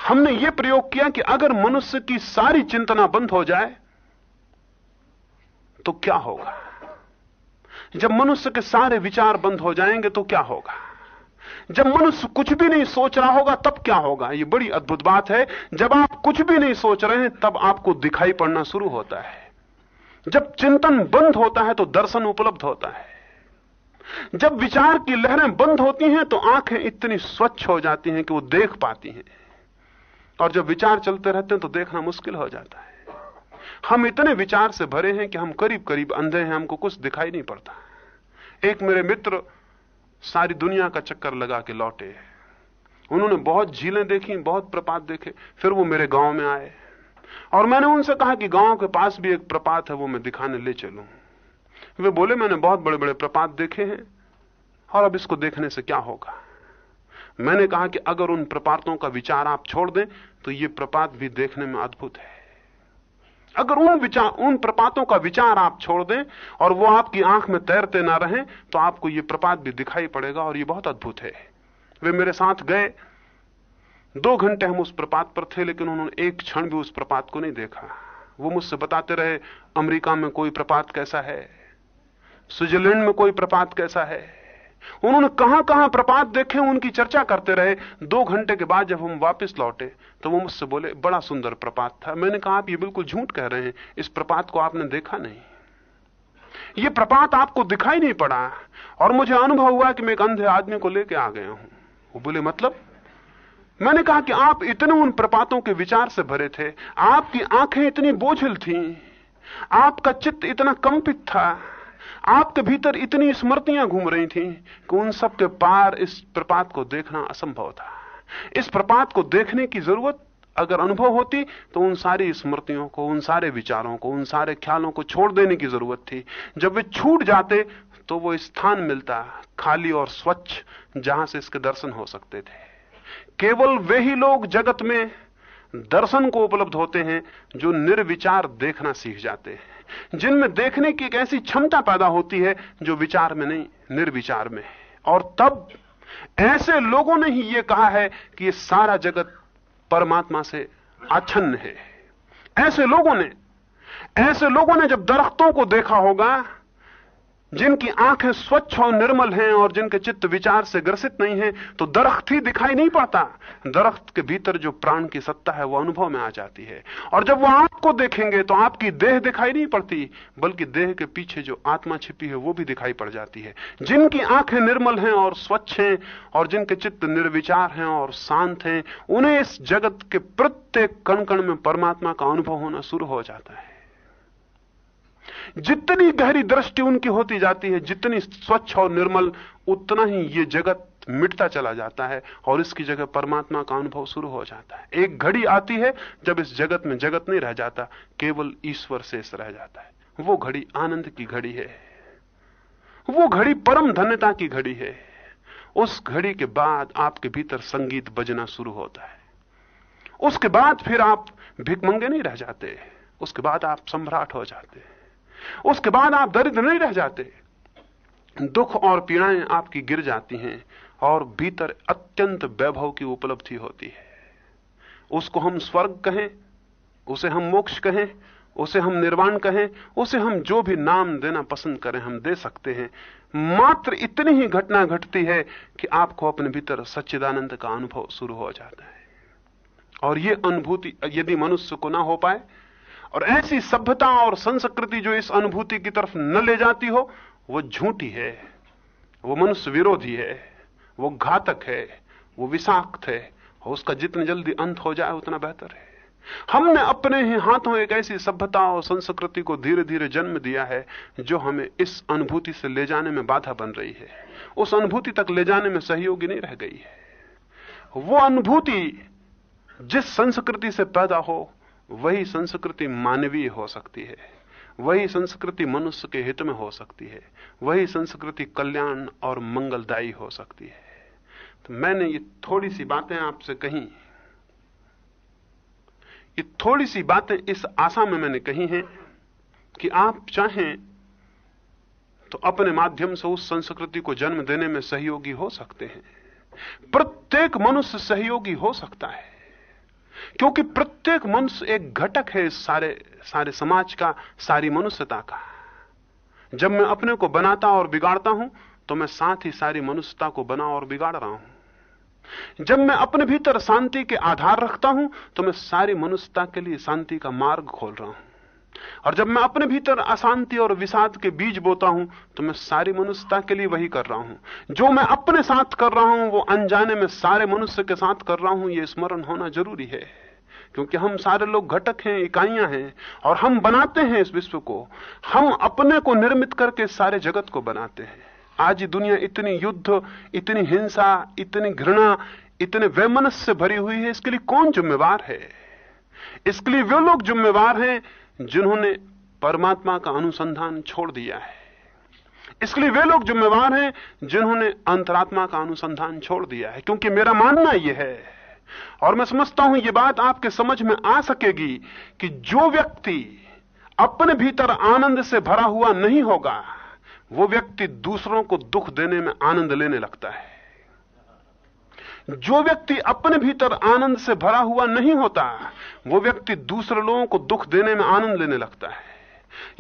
हमने यह प्रयोग किया कि अगर मनुष्य की सारी चिंतना बंद हो जाए तो क्या होगा? जब मनुष्य के सारे विचार बंद हो जाएँगे तो क्या होगा? जब मनुष्य कुछ भी नहीं सोच रहा होगा, तब क्या होगा? यह बड़ी अद्भुत बात है। जब आप कुछ भी नहीं सोच रहे हैं, तब आपको दिखाई पड़ना शुरू होता है। जब चिंतन बंद होता है तो दर्शन उपलब्ध होता है। जब विचार की लहरें बंद होती हैं तो आँखें इतनी स्वच्छ हो जाती हैं कि वो देख पाती हैं। और जब विचार चलते रहते हैं तो देखना मुश्किल हो जाता है। हम इतने विचार से भरे हैं कि हम करीब करीब अंधे हैं, हमको कुछ दिखाई नहीं पड़ता। एक मेरे मित्र सारी दुनिया का चक्कर लगा के लौटे उन्होंने बहुत झीलें देखी, बहुत प्रपात देखे, फिर वो मेरे गाँव में आए। और मैंने उनसे कहा कि गाँव के पास भी एक प्रपात है, वो मैं दिखाने ले चलूँ। वे बोले, मैंने बहुत बड़े बड़े प्रपात देखे हैं, और अब इसको देखने से क्या होगा? मैंने कहा कि अगर उन प्रपातों का विचार आप छोड़ दें तो ये प्रपात भी देखने में अद्भुत है। अगर उन विचार, उन प्रपातों का विचार आप छोड़ दें और वो आपकी आँख में तैरते ना रहें तो आपको ये प्रपात भी दिखाई पड़ेगा और ये बहुत अद्भुत है। वे मेरे साथ गए। दो घंटे हम उस प्रपात पर थे, लेकिन उन्होंने एक क्षण भी उस प्रपात को नहीं देखा। वो मुझसे बताते रहे, अमेरिका में कोई प्रपात कैसा है? स्विट्जरलैंड में कोई प्रपात कैसा है? उन्होंने कहाँ कहाँ प्रपात देखे, उनकी चर्चा करते रहे। दो घंटे के बाद जब हम वापस लौटे तो वो मुझसे बोले, बड़ा सुंदर प्रपात था। मैंने कहा, आप ये बिल्कुल झूठ कह रहे हैं। इस प्रपात को आपने देखा नहीं। ये प्रपात आपको दिखाई नहीं पड़ा और मुझे अनुभव हुआ कि मैं एक अंधे आदमी को लेके आ गया हूँ। वो बोले मतलब? मैंने कहा कि आप इतने उन प्रपातों के विचार से भरे थे। आपकी आँखें इतनी बोझिल थी। आपका चित्त इतना कंपित था। आपके भीतर इतनी स्मृतियाँ घूम रही थी कि उन सब के पार इस प्रपात को देखना असंभव था। इस प्रपात को देखने की ज़रूरत अगर अनुभव होती तो उन सारी स्मृतियों को, उन सारे विचारों को, उन सारे ख्यालों को छोड़ देने की ज़रूरत थी। जब वे छूट जाते तो वो स्थान मिलता, खाली और स्वच्छ, जहाँ से इसके दर्शन हो सकते थे। केवल वे ही लोग जगत में दर्शन को उपलब्ध होते हैं, जो निर्विचार देखना सीख जाते हैं। जिनमें देखने की एक ऐसी क्षमता पैदा होती है जो विचार में नहीं, निर्विचार में है। और तब ऐसे लोगों ने ही यह कहा है कि यह सारा जगत परमात्मा से आच्छन्न है। ऐसे लोगों ने, ऐसे लोगों ने जब दरख्तों को देखा होगा जिनकी आँखें स्वच्छ और निर्मल हैं और जिनके चित्त विचार से ग्रसित नहीं है तो दरख्त ही दिखाई नहीं पड़ता। दरख्त के भीतर जो प्राण की सत्ता है, वो अनुभव में आ जाती है। और जब वो आपको देखेंगे तो आपकी देह दिखाई नहीं पड़ती, बल्कि देह के पीछे जो आत्मा छिपी है, वो भी दिखाई पड़ जाती है। जिनकी आँखें निर्मल हैं और स्वच्छ हैं, और जिनके चित्त निर्विचार हैं और शांत हैं, उन्हें इस जगत के प्रत्येक कण कण में परमात्मा का अनुभव होना शुरू हो जाता है। जितनी गहरी दृष्टि उनकी होती जाती है, जितनी स्वच्छ और निर्मल, उतना ही ये जगत मिटता चला जाता है और इसकी जगह परमात्मा का अनुभव शुरू हो जाता है। एक घड़ी आती है, जब इस जगत में जगत नहीं रह जाता, केवल ईश्वर शेष रह जाता है। वो घड़ी आनंद की घड़ी है। वो घड़ी परम धन्यता की घड़ी है। उस घड़ी के बाद आपके भीतर संगीत बजना शुरू होता है। उसके बाद फिर आप भिकमंगे नहीं रह जाते। उसके बाद आप सम्राट हो जाते हैं। उसके बाद आप दरिद्र नहीं रह जाते। दुख और पीड़ाएँ आपकी गिर जाती हैं और भीतर अत्यंत वैभव की उपलब्धि होती है। उसको हम स्वर्ग कहें, उसे हम मोक्ष कहें, उसे हम निर्वाण कहें, उसे हम जो भी नाम देना पसंद करें, हम दे सकते हैं। मात्र इतनी ही घटना घटती है कि आपको अपने भीतर सच्चिदानंद का अनुभव शुरू हो जाता है। और यह अनुभूति यदि मनुष्य को ना हो पाए और ऐसी सभ्यता और संस्कृति जो इस अनुभूति की तरफ़ न ले जाती हो, वो झूठी है, वो मनुष्य विरोधी है, वो घातक है, वो विषाक्त है, और उसका जितनी जल्दी अंत हो जाए, उतना बेहतर है। हमने अपने ही हाथों एक ऐसी सभ्यता और संस्कृति को धीरे धीरे जन्म दिया है, जो हमें इस अनुभूति से ले जाने में बाधा बन रही है। उस अनुभूति तक ले जाने में सहयोगी नहीं रह गई है। वो अनुभूति जिस संस्कृति से पैदा हो वही संस्कृति मानवीय हो सकती है। वही संस्कृति मनुष्य के हित में हो सकती है। वही संस्कृति कल्याण और मंगलदायी हो सकती है। तो मैंने ये थोड़ी सी बातें आपसे कही। ये थोड़ी सी बातें इस आशा में मैंने कही हैं कि आप चाहें तो अपने माध्यम से उस संस्कृति को जन्म देने में सहयोगी हो सकते हैं। प्रत्येक मनुष्य सहयोगी हो सकता है। क्योंकि प्रत्येक मनुष्य एक घटक है सारे सारे समाज का, सारी मनुष्यता का। जब मैं अपने को बनाता और बिगाड़ता हूँ तो मैं साथ ही सारी मनुष्यता को बना और बिगाड़ रहा हूँ। जब मैं अपने भीतर शांति के आधार रखता हूँ तो मैं सारी मनुष्यता के लिए शांति का मार्ग खोल रहा हूँ। और जब मैं अपने भीतर अशांति और विषाद के बीज बोता हूँ तो मैं सारी मनुष्यता के लिए वही कर रहा हूँ। जो मैं अपने साथ कर रहा हूँ, वो अनजाने में सारे मनुष्य के साथ कर रहा हूँ, ये स्मरण होना ज़रूरी है। क्योंकि हम सारे लोग घटक हैं, इकाइयाँ हैं, और हम बनाते हैं इस विश्व को। हम अपने को निर्मित करके सारे जगत को बनाते हैं। आज दुनिया इतनी युद्ध, इतनी हिंसा, इतनी घृणा, इतने वैमनस्य से भरी हुई है, इसके लिए कौन जिम्मेवार है? इसके लिए वे लोग जिम्मेवार हैं जिन्होंने परमात्मा का अनुसंधान छोड़ दिया है। इसके लिए वे लोग जिम्मेवार हैं जिन्होंने अंतरात्मा का अनुसंधान छोड़ दिया है। क्योंकि मेरा मानना यह है, और मैं समझता हूँ यह बात आपके समझ में आ सकेगी कि जो व्यक्ति अपने भीतर आनंद से भरा हुआ नहीं होगा, वो व्यक्ति दूसरों को दुख देने में आनंद लेने लगता है। जो व्यक्ति अपने भीतर आनंद से भरा हुआ नहीं होता, वो व्यक्ति दूसरे लोगों को दुख देने में आनंद लेने लगता है।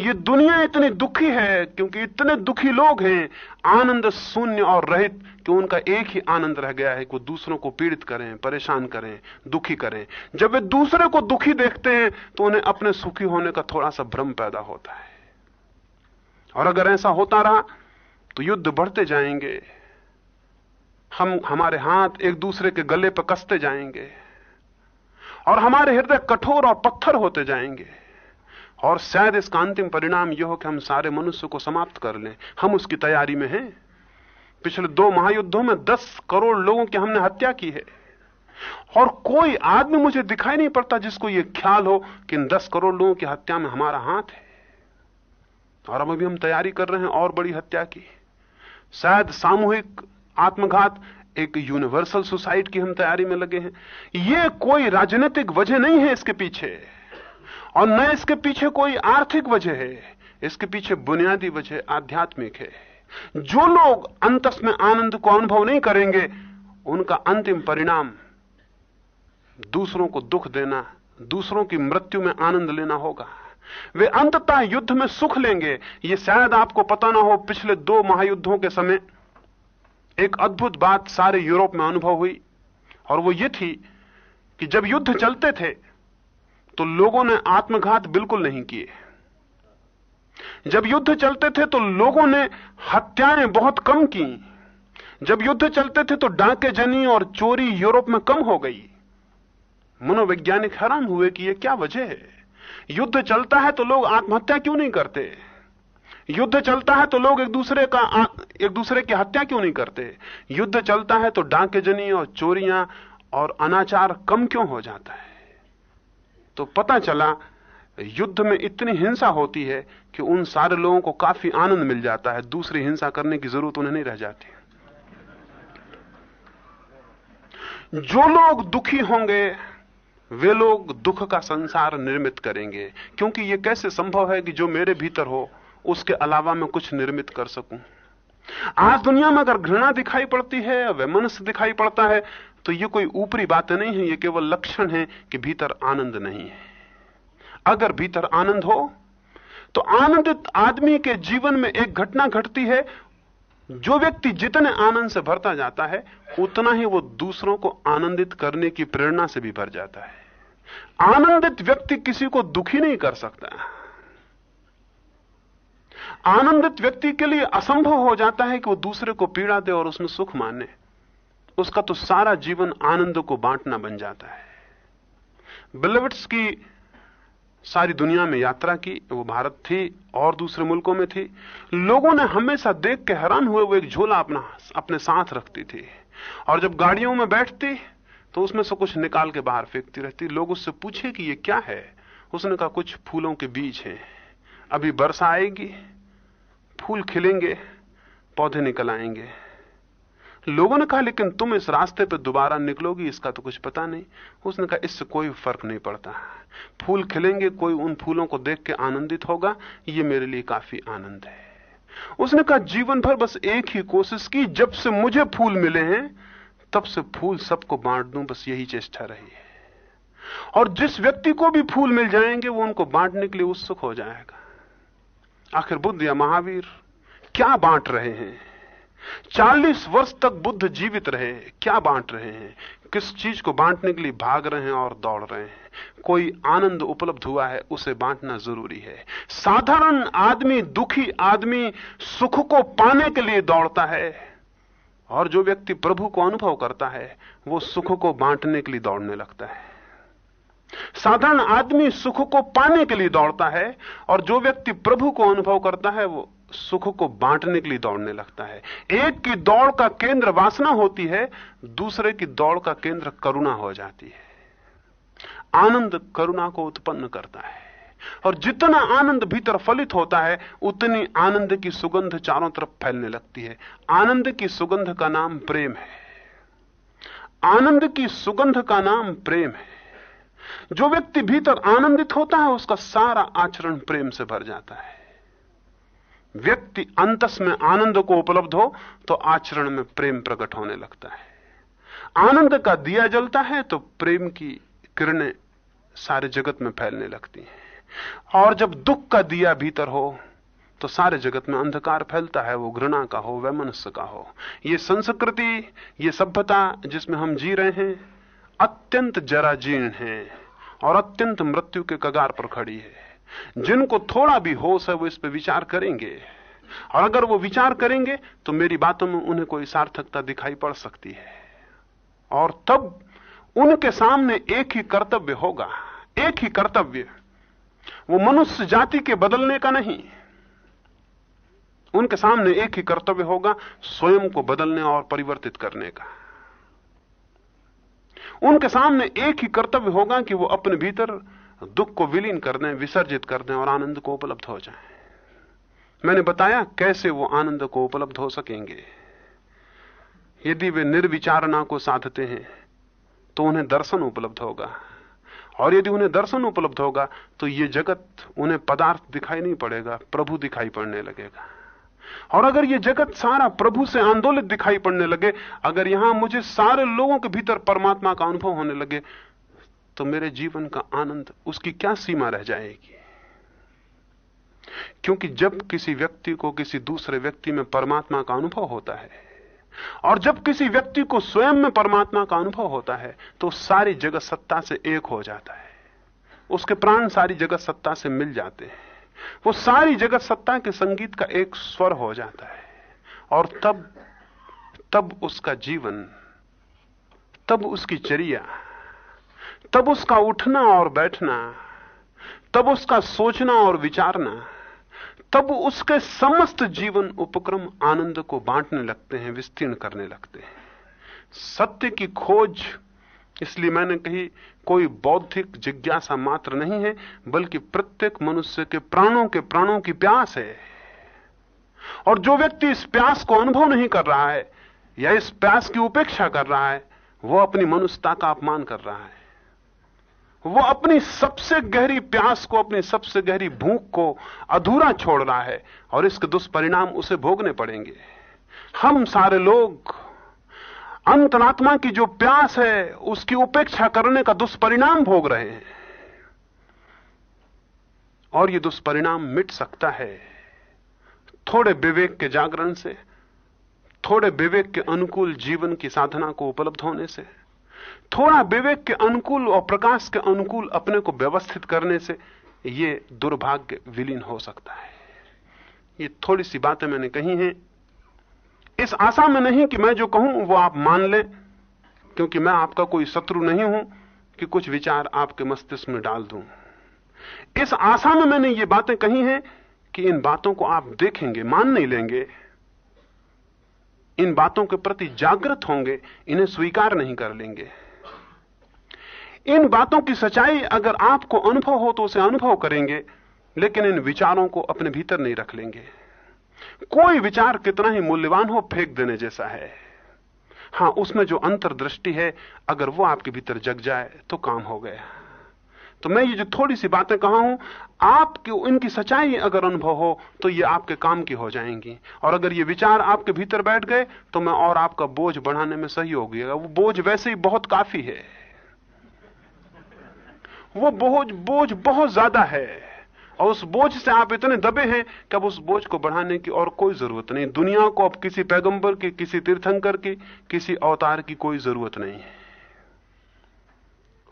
ये दुनिया इतनी दुखी है, क्योंकि इतने दुखी लोग हैं, आनंद शून्य और रहित, कि उनका एक ही आनंद रह गया है कि वो दूसरों को पीड़ित करें, परेशान करें, दुखी करें। जब वे दूसरे को दुखी देखते हैं तो उन्हें अपने सुखी होने का थोड़ा सा भ्रम पैदा होता है। और अगर ऐसा होता रहा तो युद्ध बढ़ते जाएँगे। हम, हमारे हाथ एक दूसरे के गले पर कसते जाएँगे और हमारे हृदय कठोर और पत्थर होते जाएँगे। और शायद इसका अंतिम परिणाम यह हो कि हम सारे मनुष्य को समाप्त कर लें। हम उसकी तैयारी में हैं। पिछले दो महायुद्धों में दस करोड़ लोगों की हमने हत्या की है। और कोई आदमी मुझे दिखाई नहीं पड़ता जिसको यह ख्याल हो कि इन दस करोड़ लोगों की हत्या में हमारा हाथ है। और अब अभी हम तैयारी कर रहे हैं और बड़ी हत्या की। शायद सामूहिक आत्मघात, एक यूनिवर्सल सुसाइड की हम तैयारी में लगे हैं। यह कोई राजनीतिक वजह नहीं है इसके पीछे। और न इसके पीछे कोई आर्थिक वजह है, इसके पीछे बुनियादी वजह आध्यात्मिक है। जो लोग अंतस में आनंद को अनुभव नहीं करेंगे, उनका अंतिम परिणाम दूसरों को दुख देना, दूसरों की मृत्यु में आनंद लेना होगा। वे अंततः युद्ध में सुख लेंगे यह शायद आपको पता ना हो, पिछले दो महायुद्धों के समय एक अद्भुत बात सारे यूरोप में अनुभव हुई और वो ये थी कि जब युद्ध चलते थे तो लोगों ने आत्मघात बिल्कुल नहीं किए। जब युद्ध चलते थे तो लोगों ने हत्याएँ बहुत कम की। जब युद्ध चलते थे तो डाके जनी और चोरी यूरोप में कम हो गई। मनोवैज्ञानिक हैरान हुए कि यह क्या वजह है? युद्ध चलता है तो लोग आत्महत्या क्यों नहीं करते? युद्ध चलता है तो लोग एक दूसरे का एक दूसरे की हत्या क्यों नहीं करते? युद्ध चलता है तो डाके जनी और चोरियाँ और अनाचार कम क्यों हो जाता है? तो पता चला, युद्ध में इतनी हिंसा होती है कि उन सारे लोगों को काफ़ी आनंद मिल जाता है। दूसरी हिंसा करने की ज़रूरत उन्हें नहीं रह जाती। जो लोग दुखी होंगे, वे लोग दुख का संसार निर्मित करेंगे। क्योंकि यह कैसे संभव है कि जो मेरे भीतर हो उसके अलावा मैं कुछ निर्मित कर सकूँ। आज दुनिया में अगर घृणा दिखाई पड़ती है वैमनस्य दिखाई पड़ता है तो ये कोई ऊपरी बात नहीं है, ये केवल लक्षण है कि भीतर आनंद नहीं है। अगर भीतर आनंद हो तो आनंदित आदमी के जीवन में एक घटना घटती है, जो व्यक्ति जितने आनंद से भरता जाता है, उतना ही वो दूसरों को आनंदित करने की प्रेरणा से भी भर जाता है। आनंदित व्यक्ति किसी को दुखी नहीं कर सकता। आनंदित व्यक्ति के लिए असंभव हो जाता है कि वो दूसरे को पीड़ा दे और उसमें सुख माने। उसका तो सारा जीवन आनंद को बांटना बन जाता है। बिलवट्स की सारी दुनिया में यात्रा की, वो भारत थी और दूसरे मुल्कों में थी। लोगों ने हमेशा देख के हैरान हुए, वो एक झोला अपना, अपने साथ रखती थी। और जब गाड़ियों में बैठती तो उसमें से कुछ निकाल के बाहर फेंकती रहती। लोग उससे पूछे कि ये क्या है? उसने कहा, कुछ फूलों के बीज हैं। अभी वर्षा आएगी फूल खिलेंगे, पौधे निकल आएँगे। लोगों ने कहा, लेकिन तुम इस रास्ते पर दोबारा निकलोगी, इसका तो कुछ पता नहीं। उसने कहा, इससे कोई फ़र्क नहीं पड़ता। फूल खिलेंगे, कोई उन फूलों को देख के आनंदित होगा। ये मेरे लिए काफ़ी आनंद है। उसने कहा, जीवन भर बस एक ही कोशिश की, जब से मुझे फूल मिले हैं, तब से फूल सबको बांट दूँ, बस यही चेष्टा रही है। और जिस व्यक्ति को भी फूल मिल जाएँगे, वो उनको बांटने के लिए उत्सुक हो जाएगा। आखिर बुद्ध या महावीर क्या बांट रहे हैं? चालीस वर्ष तक बुद्ध जीवित रहे, क्या बांट रहे हैं? किस चीज़ को बांटने के लिए भाग रहे हैं और दौड़ रहे हैं? कोई आनंद उपलब्ध हुआ है, उसे बांटना ज़रूरी है। साधारण आदमी, दुखी आदमी सुख को पाने के लिए दौड़ता है। और जो व्यक्ति प्रभु को अनुभव करता है, वो सुख को बांटने के लिए दौड़ने लगता है। साधारण आदमी सुख को पाने के लिए दौड़ता है और जो व्यक्ति प्रभु को अनुभव करता है, वो सुख को बांटने के लिए दौड़ने लगता है। एक की दौड़ का केंद्र वासना होती है, दूसरे की दौड़ का केंद्र करुणा हो जाती है। आनंद करुणा को उत्पन्न करता है। और जितना आनंद भीतर फलित होता है, उतनी आनंद की सुगंध चारों तरफ़ फैलने लगती है। आनंद की सुगंध का नाम प्रेम है। आनंद की सुगंध का नाम प्रेम है। जो व्यक्ति भीतर आनंदित होता है, उसका सारा आचरण प्रेम से भर जाता है। व्यक्ति अंतस में आनंद को उपलब्ध हो तो आचरण में प्रेम प्रकट होने लगता है। आनंद का दिया जलता है तो प्रेम की किरणें सारे जगत में फैलने लगती हैं। और जब दुख का दिया भीतर हो तो सारे जगत में अंधकार फैलता है, वो घृणा का हो, वैमनस्य का हो। ये संस्कृति, ये सभ्यता जिसमें हम जी रहे हैं अत्यंत जराजीर्ण है और अत्यंत मृत्यु के कगार पर खड़ी है। जिनको थोड़ा भी होश है, वो इस पर विचार करेंगे। और अगर वो विचार करेंगे तो मेरी बातों में उन्हें कोई सार्थकता दिखाई पड़ सकती है। और तब उनके सामने एक ही कर्तव्य होगा, एक ही कर्तव्य। वो मनुष्य जाति के बदलने का नहीं। उनके सामने एक ही कर्तव्य होगा, स्वयं को बदलने और परिवर्तित करने का। उनके सामने एक ही कर्तव्य होगा कि वो अपने भीतर दुख को विलीन कर दें, विसर्जित कर दें और आनंद को उपलब्ध हो जाए। मैंने बताया कैसे वो आनंद को उपलब्ध हो सकेंगे। यदि वे निर्विचारणा को साधते हैं तो उन्हें दर्शन उपलब्ध होगा। और यदि उन्हें दर्शन उपलब्ध होगा तो ये जगत उन्हें पदार्थ दिखाई नहीं पड़ेगा, प्रभु दिखाई पड़ने लगेगा। और अगर ये जगत सारा प्रभु से आंदोलित दिखाई पड़ने लगे, अगर यहाँ मुझे सारे लोगों के भीतर परमात्मा का अनुभव होने लगे तो मेरे जीवन का आनंद उसकी क्या सीमा रह जाएगी? क्योंकि जब किसी व्यक्ति को किसी दूसरे व्यक्ति में परमात्मा का अनुभव होता है, और जब किसी व्यक्ति को स्वयं में परमात्मा का अनुभव होता है तो सारी जगत सत्ता से एक हो जाता है। उसके प्राण सारी जगत सत्ता से मिल जाते हैं। वो सारी जगत सत्ता के संगीत का एक स्वर हो जाता है। और तब तब उसका जीवन, तब उसकी चर्या, तब उसका उठना और बैठना, तब उसका सोचना और विचारना, तब उसके समस्त जीवन उपक्रम आनंद को बांटने लगते हैं, विस्तीर्ण करने लगते हैं। सत्य की खोज इसलिए मैंने कही, कोई बौद्धिक जिज्ञासा मात्र नहीं है, बल्कि प्रत्येक मनुष्य के प्राणों के प्राणों की प्यास है। और जो व्यक्ति इस प्यास को अनुभव नहीं कर रहा है, या इस प्यास की उपेक्षा कर रहा है, वो अपनी मनुष्यता का अपमान कर रहा है। वो अपनी सबसे गहरी प्यास को, अपनी सबसे गहरी भूख को अधूरा छोड़ रहा है, और इसके दुष्परिणाम उसे भोगने पड़ेंगे। हम सारे लोग अंतरात्मा की जो प्यास है, उसकी उपेक्षा करने का दुष्परिणाम भोग रहे हैं। और यह दुष्परिणाम मिट सकता है, थोड़े विवेक के जागरण से, थोड़े विवेक के अनुकूल जीवन की साधना को उपलब्ध होने से, थोड़ा विवेक के अनुकूल और प्रकाश के अनुकूल अपने को व्यवस्थित करने से यह दुर्भाग्य विलीन हो सकता है। ये थोड़ी सी बातें मैंने कही हैं इस आशा में नहीं कि मैं जो कहूँ, वो आप मान लें, क्योंकि मैं आपका कोई शत्रु नहीं हूँ कि कुछ विचार आपके मस्तिष्क में डाल दूँ। इस आशा में मैंने ये बातें कही हैं कि इन बातों को आप देखेंगे, मान नहीं लेंगे। इन बातों के प्रति जागृत होंगे, इन्हें स्वीकार नहीं कर लेंगे। इन बातों की सच्चाई अगर आपको अनुभव हो तो उसे अनुभव करेंगे, लेकिन इन विचारों को अपने भीतर नहीं रख लेंगे। कोई विचार कितना ही मूल्यवान हो, फेंक देने जैसा है। हाँ, उसमें जो अंतर्दृष्टि है, अगर वो आपके भीतर जग जाए तो काम हो गया। तो मैं ये जो थोड़ी सी बातें कहा हूँ, आपकी, इनकी सच्चाई अगर अनुभव हो तो ये आपके काम की हो जाएँगी। और अगर ये विचार आपके भीतर बैठ गए तो मैं और आपका बोझ बढ़ाने में सही हो गया वो बोझ वैसे ही बहुत काफ़ी है। वो बोझ बोझ बहुत ज़्यादा है। और उस बोझ से आप इतने दबे हैं कि अब उस बोझ को बढ़ाने की और कोई ज़रूरत नहीं। दुनिया को अब किसी पैगंबर की, किसी तीर्थंकर की, किसी अवतार की कोई ज़रूरत नहीं है।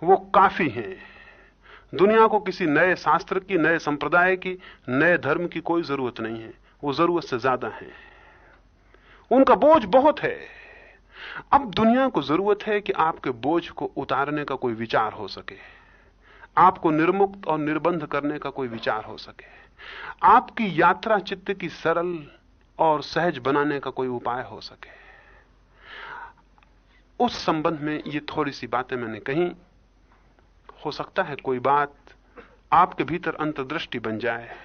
वो काफ़ी है। दुनिया को किसी नए शास्त्र की, नए संप्रदाय की, नए धर्म की कोई ज़रूरत नहीं है। वो ज़रूरत से ज़्यादा है। उनका बोझ बहुत है। अब दुनिया को ज़रूरत है कि आपके बोझ को उतारने का कोई विचार हो सके। आपको निर्मुक्त और निर्बंध करने का कोई विचार हो सके। आपकी यात्रा चित्त की सरल और सहज बनाने का कोई उपाय हो सके। उस संबंध में ये थोड़ी सी बातें मैंने कही। हो सकता है कोई बात आपके भीतर अंतर्दृष्टि बन जाए।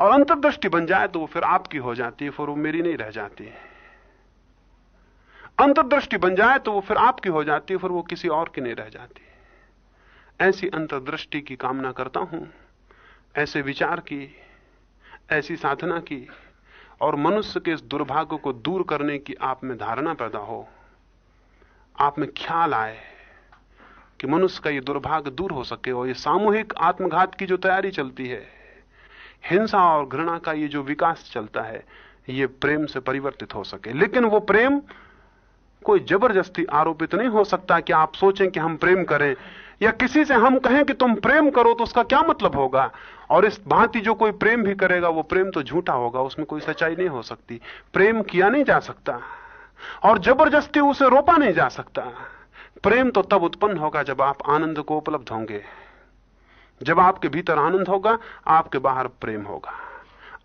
और अंतर्दृष्टि बन जाए तो वो फिर आपकी हो जाती है, फिर वो मेरी नहीं रह जाती है। अंतर्दृष्टि बन जाए तो वो फिर आपकी हो जाती है, फिर वो किसी और की नहीं रह जाती ऐसी अंतर्दृष्टि की कामना करता हूँ, ऐसे विचार की, ऐसी साधना की, और मनुष्य के इस दुर्भाग्य को दूर करने की आप में धारणा पैदा हो, आप में ख्याल आए कि मनुष्य का ये दुर्भाग्य दूर हो सके और ये सामूहिक आत्मघात की जो तैयारी चलती है, हिंसा और घृणा का ये जो विकास चलता है, ये प्रेम से परिवर्तित हो सके। लेकिन वो प्रेम कोई ज़बरदस्ती आरोपित नहीं हो सकता कि आप सोचें कि हम प्रेम करें या किसी से हम कहें कि तुम प्रेम करो तो उसका क्या मतलब होगा? और इस भांति जो कोई प्रेम भी करेगा, वो प्रेम तो झूठा होगा, उसमें कोई सच्चाई नहीं हो सकती। प्रेम किया नहीं जा सकता। और ज़बरदस्ती उसे रोपा नहीं जा सकता। प्रेम तो तब उत्पन्न होगा जब आप आनंद को उपलब्ध होंगे। जब आपके भीतर आनंद होगा, आपके बाहर प्रेम होगा।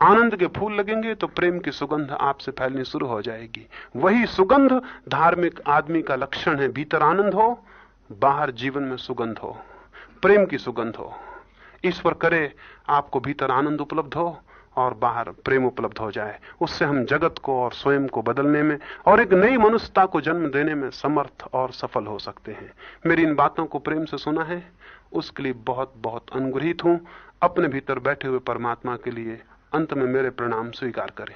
आनंद के फूल लगेंगे तो प्रेम की सुगंध आपसे फैलनी शुरू हो जाएगी। वही सुगंध धार्मिक आदमी का लक्षण है। भीतर आनंद हो बाहर जीवन में सुगंध हो, प्रेम की सुगंध हो, ईश्वर करे आपको भीतर आनंद उपलब्ध हो और बाहर प्रेम उपलब्ध हो जाए। उससे हम जगत को और स्वयं को बदलने में और एक नई मनुष्यता को जन्म देने में समर्थ और सफल हो सकते हैं। मेरी इन बातों को प्रेम से सुना है। उसके लिए बहुत बहुत अनुग्रहित हूँ। अपने भीतर बैठे हुए परमात्मा के लिए अंत में मेरे प्रणाम स्वीकार करें।